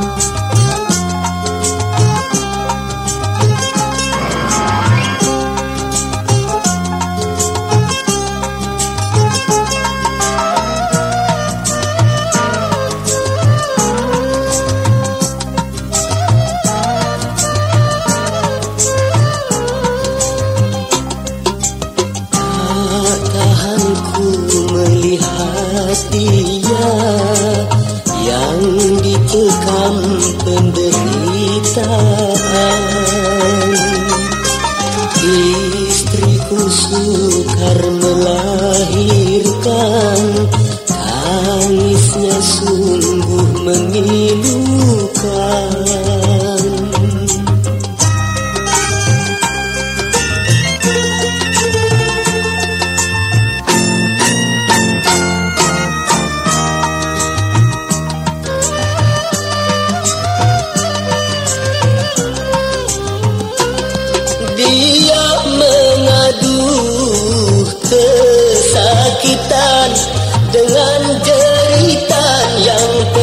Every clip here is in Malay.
dia penderitaan Istriku sukar melahirkan Tangisnya sungguh memilukan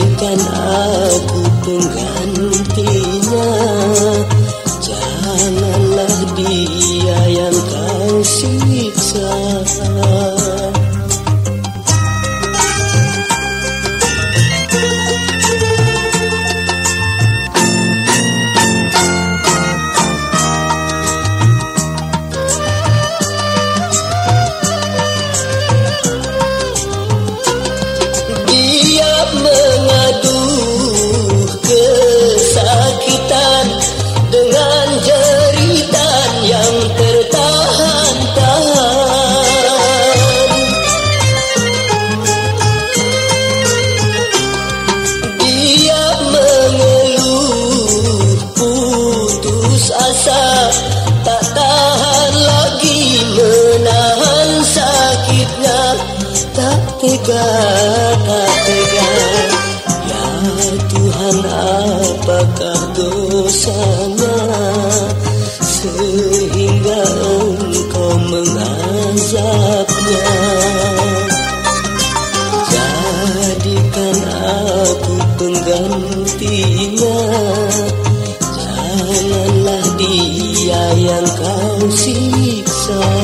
jadikan aku penggantinya. Janganlah dia asa tak tahan lagi menahan sakitnya. Tak tega tak tega. Ya Tuhan apakah dosanya? Sehingga engkau mengazabnya. Jadikan aku penggantinya dia yang kau siksa